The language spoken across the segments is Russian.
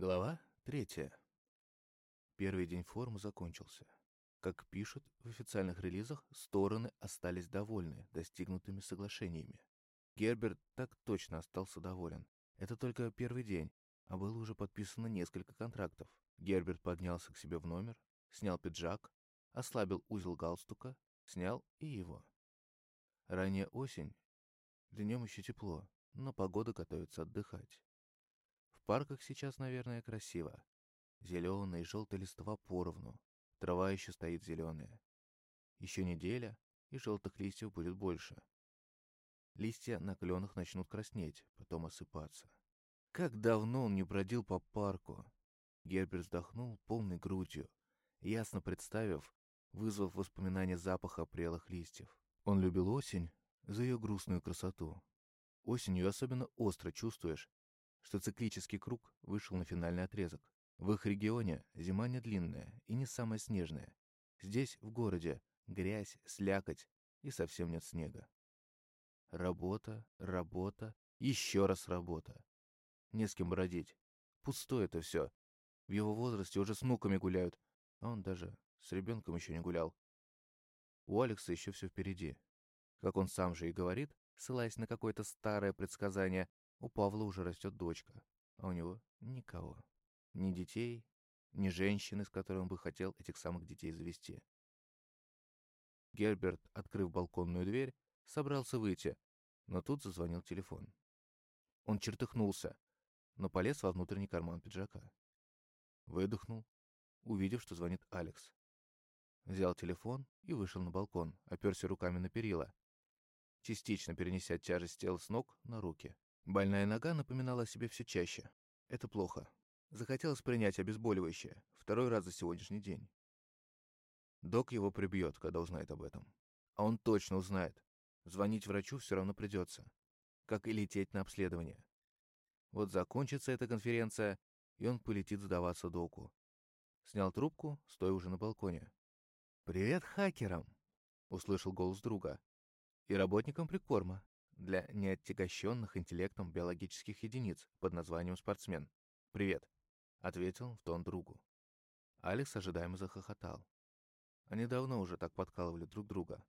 Глава третья. Первый день форума закончился. Как пишут в официальных релизах, стороны остались довольны достигнутыми соглашениями. Герберт так точно остался доволен. Это только первый день, а было уже подписано несколько контрактов. Герберт поднялся к себе в номер, снял пиджак, ослабил узел галстука, снял и его. Ранняя осень, днем еще тепло, но погода готовится отдыхать. Парках сейчас, наверное, красиво. Зеленая и желтая листва поровну, трава еще стоит зеленая. Еще неделя, и желтых листьев будет больше. Листья на кленах начнут краснеть, потом осыпаться. Как давно он не бродил по парку. Герберт вздохнул полной грудью, ясно представив, вызвав воспоминания запаха прелых листьев. Он любил осень за ее грустную красоту. Осенью особенно остро чувствуешь, что циклический круг вышел на финальный отрезок. В их регионе зима не длинная и не самая снежная. Здесь, в городе, грязь, слякоть и совсем нет снега. Работа, работа, еще раз работа. Не с кем бродить. Пустое это все. В его возрасте уже с внуками гуляют, а он даже с ребенком еще не гулял. У Алекса еще все впереди. Как он сам же и говорит, ссылаясь на какое-то старое предсказание, у Павла уже растет дочка, а у него никого. Ни детей, ни женщины, с которой он бы хотел этих самых детей завести. Герберт, открыв балконную дверь, собрался выйти, но тут зазвонил телефон. Он чертыхнулся, но полез во внутренний карман пиджака. Выдохнул, увидев, что звонит Алекс. Взял телефон и вышел на балкон, оперся руками на перила, частично перенеся тяжесть тела с ног на руки. Больная нога напоминала о себе все чаще. Это плохо. Захотелось принять обезболивающее, второй раз за сегодняшний день. Док его прибьет, когда узнает об этом. А он точно узнает. Звонить врачу все равно придется. Как и лететь на обследование. Вот закончится эта конференция, и он полетит сдаваться доку. Снял трубку, стоя уже на балконе. «Привет хакерам!» — услышал голос друга. «И работникам прикорма для неоттягощенных интеллектом биологических единиц под названием спортсмен. Привет!» — ответил в тон другу. Алекс ожидаемо захохотал. Они давно уже так подкалывали друг друга.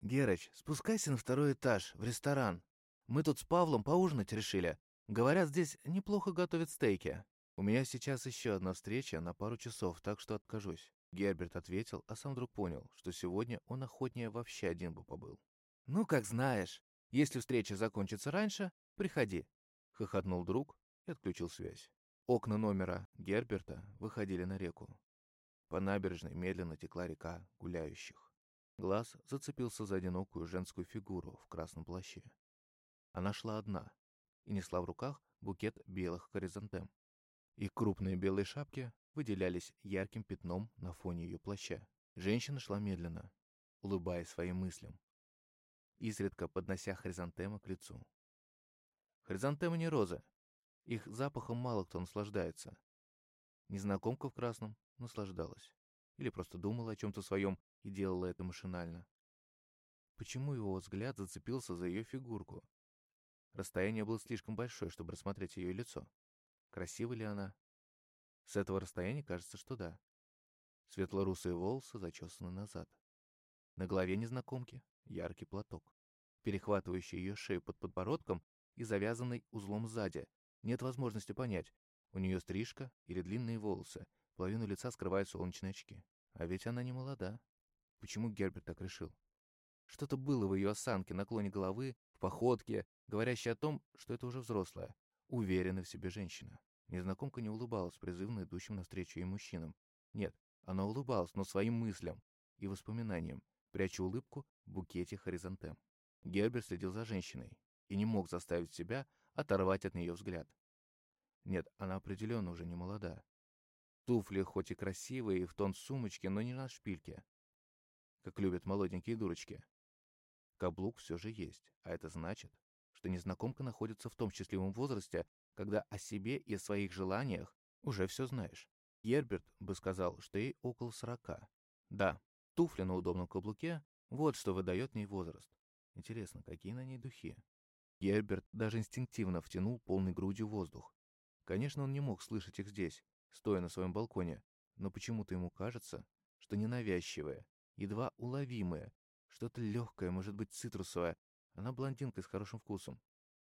«Герыч, спускайся на второй этаж, в ресторан. Мы тут с Павлом поужинать решили. Говорят, здесь неплохо готовят стейки. У меня сейчас еще одна встреча на пару часов, так что откажусь. Герберт ответил, а сам вдруг понял, что сегодня он охотнее вообще один бы побыл. «Ну, как знаешь. Если встреча закончится раньше, приходи», — хохотнул друг и отключил связь. Окна номера Герберта выходили на реку. По набережной медленно текла река гуляющих. Глаз зацепился за одинокую женскую фигуру в красном плаще. Она шла одна, и несла в руках букет белых хоризонтем. Их крупные белые шапки выделялись ярким пятном на фоне ее плаща. Женщина шла медленно, улыбаясь своим мыслям, изредка поднося хризантемы к лицу. Хризантемы не розы. Их запахом мало кто наслаждается. Незнакомка в красном наслаждалась. Или просто думала о чем-то своем и делала это машинально. Почему его взгляд зацепился за ее фигурку? Расстояние было слишком большое, чтобы рассмотреть ее лицо. Красива ли она? С этого расстояния кажется, что да. Светлорусые волосы зачесаны назад. На голове незнакомки яркий платок, перехватывающий ее шею под подбородком и завязанный узлом сзади. Нет возможности понять, у нее стрижка или длинные волосы, половину лица скрывают солнечные очки. А ведь она не молода. Почему Герберт так решил? Что-то было в ее осанке, наклоне головы, в походке, говорящей о том, что это уже взрослая, уверенная в себе женщина. Незнакомка не улыбалась призывно идущим навстречу ей мужчинам. Нет, она улыбалась, но своим мыслям и воспоминаниям, пряча улыбку в букете хоризонтем. Герберт следил за женщиной и не мог заставить себя оторвать от нее взгляд. Нет, она определенно уже не молода. Туфли хоть и красивые, и в тон сумочки, но не на шпильке, как любят молоденькие дурочки. Каблук все же есть, а это значит, что незнакомка находится в том счастливом возрасте, когда о себе и о своих желаниях уже все знаешь. Герберт бы сказал, что ей около сорока. Да, туфли на удобном каблуке — вот что выдает ней возраст. Интересно, какие на ней духи? Герберт даже инстинктивно втянул полной грудью воздух. Конечно, он не мог слышать их здесь, стоя на своем балконе, но почему-то ему кажется, что ненавязчивое, едва уловимое, что-то легкое, может быть, цитрусовое. Она блондинка с хорошим вкусом.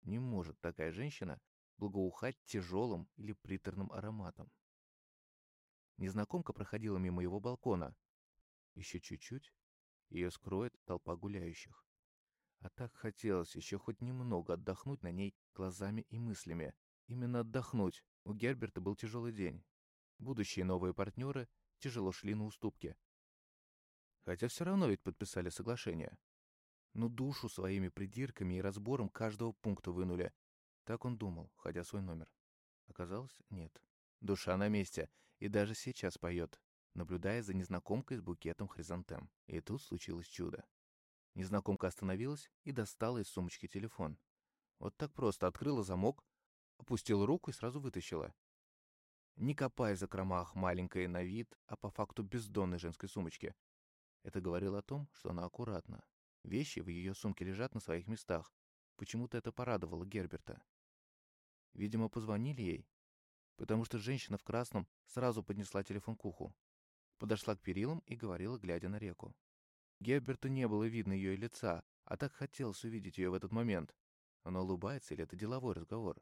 Не может такая женщина благоухать тяжелым или приторным ароматом. Незнакомка проходила мимо его балкона. Еще чуть-чуть, ее скроет толпа гуляющих. А так хотелось еще хоть немного отдохнуть на ней глазами и мыслями. Именно отдохнуть. У Герберта был тяжелый день. Будущие новые партнеры тяжело шли на уступки. Хотя все равно ведь подписали соглашение. Но душу своими придирками и разбором каждого пункта вынули. Так он думал, ходя свой номер. Оказалось, нет. Душа на месте, и даже сейчас поет, наблюдая за незнакомкой с букетом хризантем. И тут случилось чудо. Незнакомка остановилась и достала из сумочки телефон. Вот так просто открыла замок, опустила руку и сразу вытащила. Не копая за кромах маленькой на вид, а по факту бездонной женской сумочки. Это говорило о том, что она аккуратна. Вещи в ее сумке лежат на своих местах. Почему-то это порадовало Герберта. Видимо, позвонили ей, потому что женщина в красном сразу поднесла телефон к уху. Подошла к перилам и говорила, глядя на реку. Герберту не было видно ее лица, а так хотелось увидеть ее в этот момент. Она улыбается или это деловой разговор?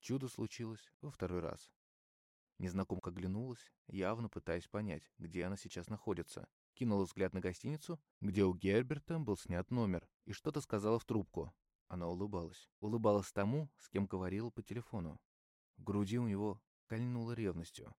Чудо случилось во второй раз. Незнакомка оглянулась, явно пытаясь понять, где она сейчас находится. Кинула взгляд на гостиницу, где у Герберта был снят номер, и что-то сказала в трубку. Она улыбалась. Улыбалась тому, с кем говорила по телефону. В груди у него кольнуло ревностью.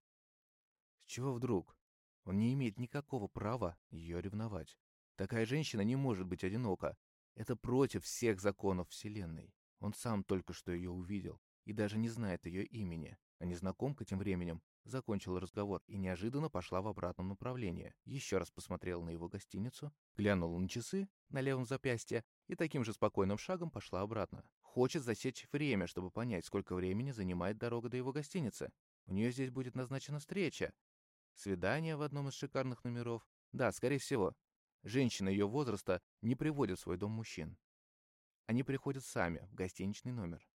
Чего вдруг? Он не имеет никакого права ее ревновать. Такая женщина не может быть одинока. Это против всех законов Вселенной. Он сам только что ее увидел и даже не знает ее имени. А незнакомка тем временем закончила разговор и неожиданно пошла в обратном направлении. Еще раз посмотрела на его гостиницу, глянула на часы на левом запястье и таким же спокойным шагом пошла обратно. Хочет засечь время, чтобы понять, сколько времени занимает дорога до его гостиницы. У нее здесь будет назначена встреча, Свидание в одном из шикарных номеров? Да, скорее всего. Женщины ее возраста не приводят в свой дом мужчин. Они приходят сами, в гостиничный номер.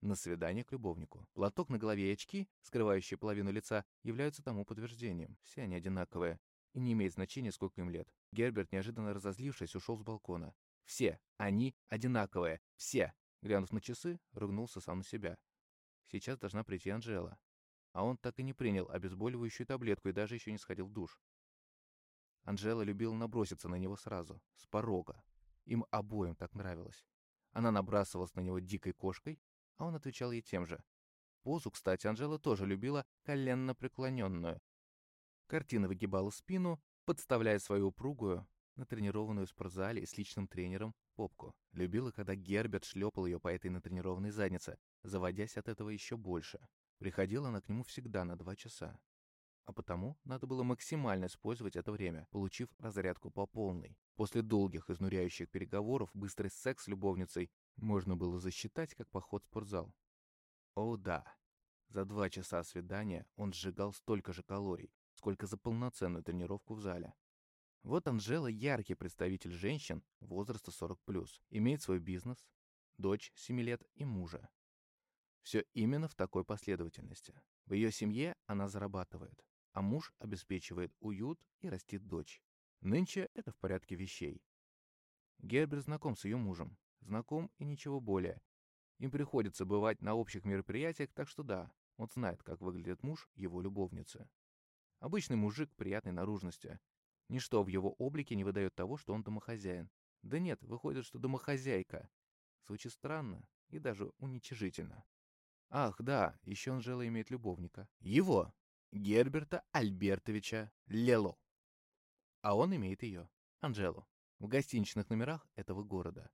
На свидание к любовнику. Платок на голове и очки, скрывающие половину лица, являются тому подтверждением. Все они одинаковые. И не имеет значения, сколько им лет. Герберт, неожиданно разозлившись, ушел с балкона. Все они одинаковые. Все. Глянув на часы, ругнулся сам на себя. Сейчас должна прийти Анжела а он так и не принял обезболивающую таблетку и даже еще не сходил в душ. Анжела любила наброситься на него сразу, с порога. Им обоим так нравилось. Она набрасывалась на него дикой кошкой, а он отвечал ей тем же. Позу, кстати, Анжела тоже любила коленно преклоненную. Картина выгибала спину, подставляя свою упругую, натренированную в спортзале с личным тренером, попку. Любила, когда Герберт шлепал ее по этой натренированной заднице, заводясь от этого еще больше. Приходила она к нему всегда на два часа. А потому надо было максимально использовать это время, получив разрядку по полной. После долгих изнуряющих переговоров быстрый секс с любовницей можно было засчитать как поход в спортзал. О да, за два часа свидания он сжигал столько же калорий, сколько за полноценную тренировку в зале. Вот Анжела яркий представитель женщин возраста 40+, имеет свой бизнес, дочь 7 лет и мужа. Все именно в такой последовательности. В ее семье она зарабатывает, а муж обеспечивает уют и растит дочь. Нынче это в порядке вещей. Герберт знаком с ее мужем. Знаком и ничего более. Им приходится бывать на общих мероприятиях, так что да, он знает, как выглядит муж его любовницы. Обычный мужик приятной наружности. Ничто в его облике не выдает того, что он домохозяин. Да нет, выходит, что домохозяйка. Звучит странно и даже уничижительно. Ах, да, еще Анжела имеет любовника. Его, Герберта Альбертовича Лело. А он имеет ее, Анжелу, в гостиничных номерах этого города.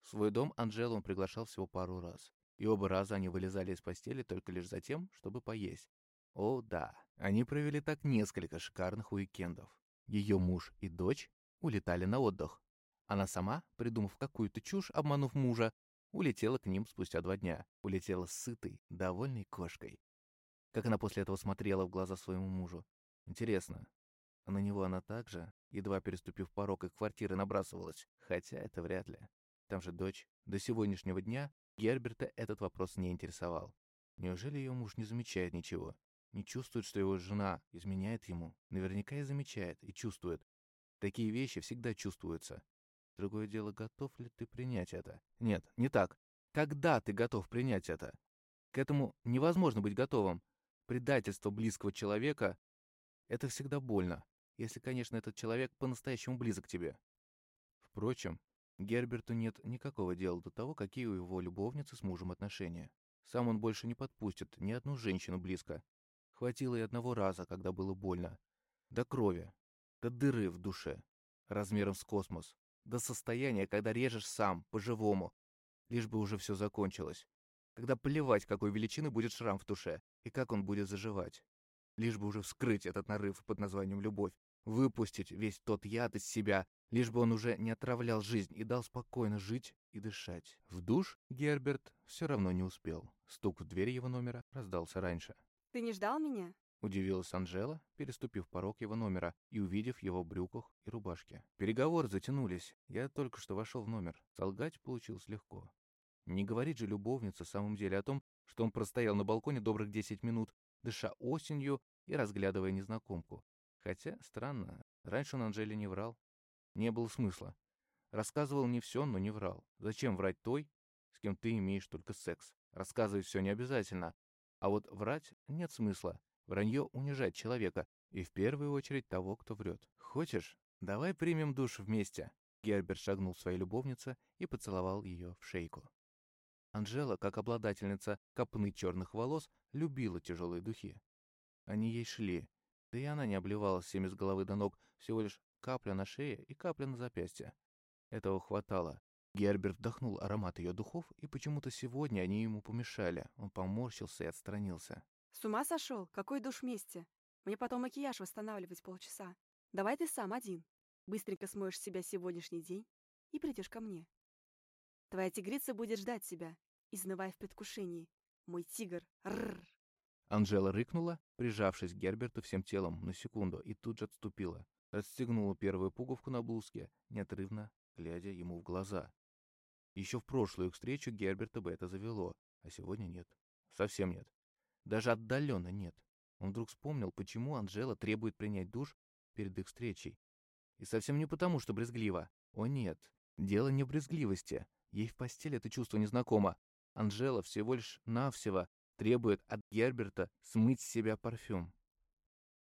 В свой дом Анжелу он приглашал всего пару раз. И оба раза они вылезали из постели только лишь за тем, чтобы поесть. О, да, они провели так несколько шикарных уикендов. Ее муж и дочь улетали на отдых. Она сама, придумав какую-то чушь, обманув мужа, улетела к ним спустя два дня. Улетела сытой, довольной кошкой. Как она после этого смотрела в глаза своему мужу. Интересно, а на него она также, едва переступив порог их квартиры, набрасывалась? Хотя это вряд ли. Там же дочь. До сегодняшнего дня Герберта этот вопрос не интересовал. Неужели ее муж не замечает ничего? Не чувствует, что его жена изменяет ему? Наверняка и замечает, и чувствует. Такие вещи всегда чувствуются. Другое дело, готов ли ты принять это? Нет, не так. Когда ты готов принять это? К этому невозможно быть готовым. Предательство близкого человека — это всегда больно, если, конечно, этот человек по-настоящему близок к тебе. Впрочем, Герберту нет никакого дела до того, какие у его любовницы с мужем отношения. Сам он больше не подпустит ни одну женщину близко. Хватило и одного раза, когда было больно. До крови, до дыры в душе, размером с космос, до состояния, когда режешь сам, по-живому, лишь бы уже все закончилось. Когда плевать, какой величины будет шрам в душе и как он будет заживать. Лишь бы уже вскрыть этот нарыв под названием «любовь», выпустить весь тот яд из себя, лишь бы он уже не отравлял жизнь и дал спокойно жить и дышать. В душ Герберт все равно не успел. Стук в дверь его номера раздался раньше. «Ты не ждал меня?» Удивилась Анжела, переступив порог его номера и увидев его в брюках и рубашке. Переговоры затянулись. Я только что вошел в номер. Солгать получилось легко. Не говорит же любовница в самом деле о том, что он простоял на балконе добрых 10 минут, дыша осенью и разглядывая незнакомку. Хотя, странно, раньше он Анжеле не врал. Не было смысла. Рассказывал не все, но не врал. Зачем врать той, с кем ты имеешь только секс? Рассказывать все не обязательно. А вот врать нет смысла. Вранье унижает человека, и в первую очередь того, кто врет. Хочешь, давай примем душ вместе. Герберт шагнул своей любовнице и поцеловал ее в шейку. Анжела, как обладательница копны черных волос, любила тяжелые духи. Они ей шли, да и она не обливалась всеми с головы до ног, всего лишь капля на шее и капля на запястье. Этого хватало. Герберт вдохнул аромат ее духов, и почему-то сегодня они ему помешали. Он поморщился и отстранился. «С ума сошел? Какой душ вместе? Мне потом макияж восстанавливать полчаса. Давай ты сам один. Быстренько смоешь себя сегодняшний день и придешь ко мне. Твоя тигрица будет ждать тебя, изнывая в предвкушении. Мой тигр. Рррр. Анжела рыкнула, прижавшись к Герберту всем телом на секунду, и тут же отступила. Расстегнула первую пуговку на блузке, неотрывно глядя ему в глаза. Еще в прошлую встречу Герберта бы это завело, а сегодня нет. Совсем нет. Даже отдаленно нет. Он вдруг вспомнил, почему Анжела требует принять душ перед их встречей. И совсем не потому, что брезгливо. О нет, дело не в брезгливости. Ей в постели это чувство незнакомо. Анжела всего лишь навсего требует от Герберта смыть с себя парфюм.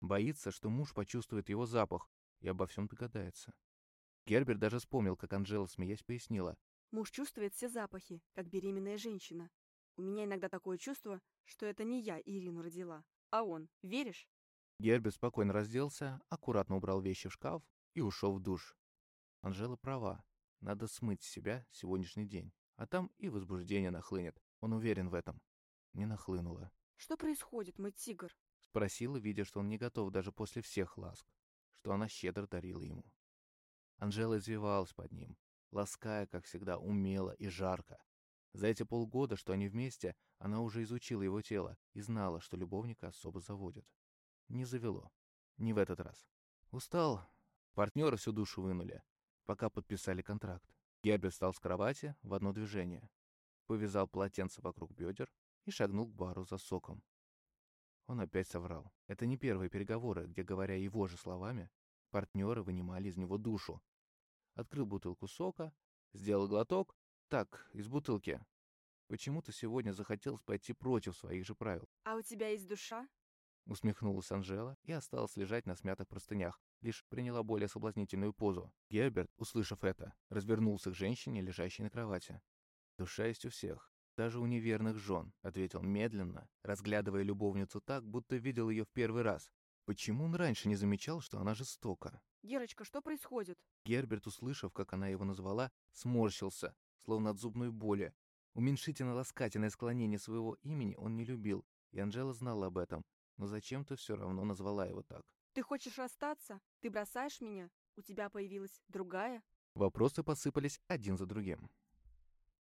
Боится, что муж почувствует его запах и обо всем догадается. Герберт даже вспомнил, как Анжела, смеясь, пояснила. Муж чувствует все запахи, как беременная женщина. У меня иногда такое чувство, что это не я Ирину родила, а он. Веришь? Герберт спокойно разделся, аккуратно убрал вещи в шкаф и ушел в душ. Анжела права. Надо смыть с себя сегодняшний день. А там и возбуждение нахлынет. Он уверен в этом. Не нахлынуло. Что происходит, мой тигр? Спросила, видя, что он не готов даже после всех ласк, что она щедро дарила ему. Анжела извивалась под ним, лаская, как всегда, умело и жарко. За эти полгода, что они вместе, она уже изучила его тело и знала, что любовника особо заводит. Не завело. Не в этот раз. Устал. Партнеры всю душу вынули пока подписали контракт. Герберт встал с кровати в одно движение, повязал полотенце вокруг бедер и шагнул к бару за соком. Он опять соврал. Это не первые переговоры, где, говоря его же словами, партнеры вынимали из него душу. Открыл бутылку сока, сделал глоток, так, из бутылки. Почему-то сегодня захотелось пойти против своих же правил. «А у тебя есть душа?» Усмехнулась Анжела и осталась лежать на смятых простынях, лишь приняла более соблазнительную позу. Герберт, услышав это, развернулся к женщине, лежащей на кровати. «Душа есть у всех, даже у неверных жен», — ответил медленно, разглядывая любовницу так, будто видел ее в первый раз. Почему он раньше не замечал, что она жестока? «Герочка, что происходит?» Герберт, услышав, как она его назвала, сморщился, словно от зубной боли. Уменьшительно-ласкательное склонение своего имени он не любил, и Анжела знала об этом, но зачем-то все равно назвала его так. «Ты хочешь расстаться? Ты бросаешь меня? У тебя появилась другая?» Вопросы посыпались один за другим.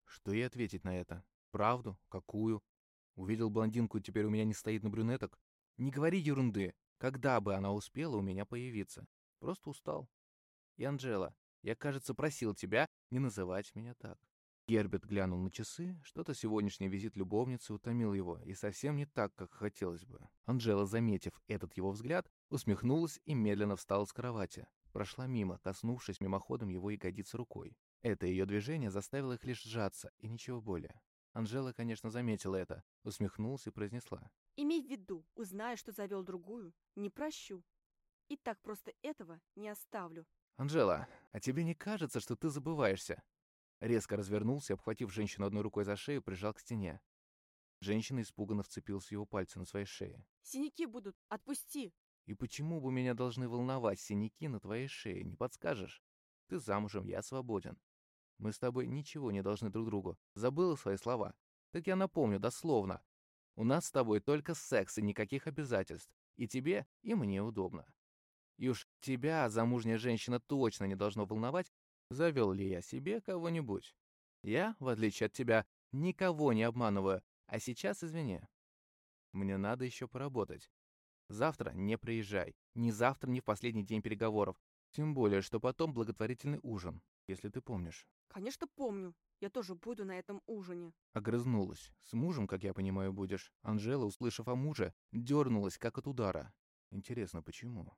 Что ей ответить на это? Правду? Какую? Увидел блондинку, теперь у меня не стоит на брюнеток? Не говори ерунды. Когда бы она успела у меня появиться? Просто устал. И, Анжела, я, кажется, просил тебя не называть меня так. Герберт глянул на часы, что-то сегодняшний визит любовницы утомил его, и совсем не так, как хотелось бы. Анжела, заметив этот его взгляд, усмехнулась и медленно встала с кровати. Прошла мимо, коснувшись мимоходом его ягодицы рукой. Это ее движение заставило их лишь сжаться, и ничего более. Анжела, конечно, заметила это, усмехнулась и произнесла. Имей в виду, узнаю, что завел другую, не прощу. И так просто этого не оставлю. «Анжела, а тебе не кажется, что ты забываешься?» Резко развернулся, обхватив женщину одной рукой за шею, прижал к стене. Женщина испуганно вцепилась в его пальцы на своей шее. Синяки будут, отпусти. «И почему бы меня должны волновать синяки на твоей шее, не подскажешь? Ты замужем, я свободен. Мы с тобой ничего не должны друг другу. Забыла свои слова? Так я напомню, дословно. У нас с тобой только секс и никаких обязательств. И тебе, и мне удобно. И уж тебя, замужняя женщина, точно не должно волновать, завел ли я себе кого-нибудь. Я, в отличие от тебя, никого не обманываю, а сейчас извини. Мне надо еще поработать. Завтра не приезжай. Ни завтра, ни в последний день переговоров. Тем более, что потом благотворительный ужин, если ты помнишь. Конечно, помню. Я тоже буду на этом ужине. Огрызнулась. С мужем, как я понимаю, будешь. Анжела, услышав о муже, дернулась, как от удара. Интересно, почему?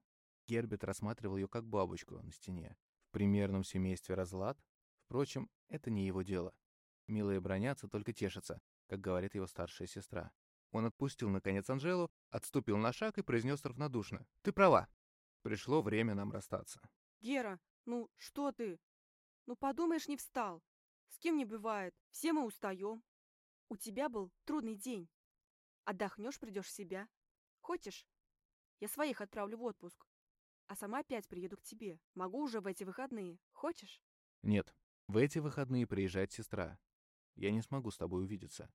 Герберт рассматривал ее как бабочку на стене. В примерном семействе разлад? Впрочем, это не его дело. Милые бронятся, только тешатся, как говорит его старшая сестра. Он отпустил, наконец, Анжелу, отступил на шаг и произнес равнодушно. «Ты права. Пришло время нам расстаться». Гера, ну что ты? Ну подумаешь, не встал. С кем не бывает. Все мы устаем. У тебя был трудный день. Отдохнешь, придешь в себя. Хочешь? Я своих отправлю в отпуск. А сама опять приеду к тебе. Могу уже в эти выходные. Хочешь? Нет, в эти выходные приезжает сестра. Я не смогу с тобой увидеться.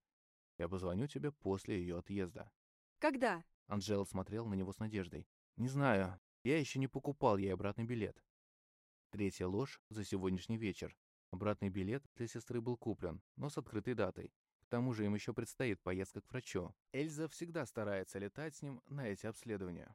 Я позвоню тебе после ее отъезда. Когда? Анжела смотрел на него с надеждой. Не знаю, я еще не покупал ей обратный билет. Третья ложь за сегодняшний вечер. Обратный билет для сестры был куплен, но с открытой датой. К тому же им еще предстоит поездка к врачу. Эльза всегда старается летать с ним на эти обследования.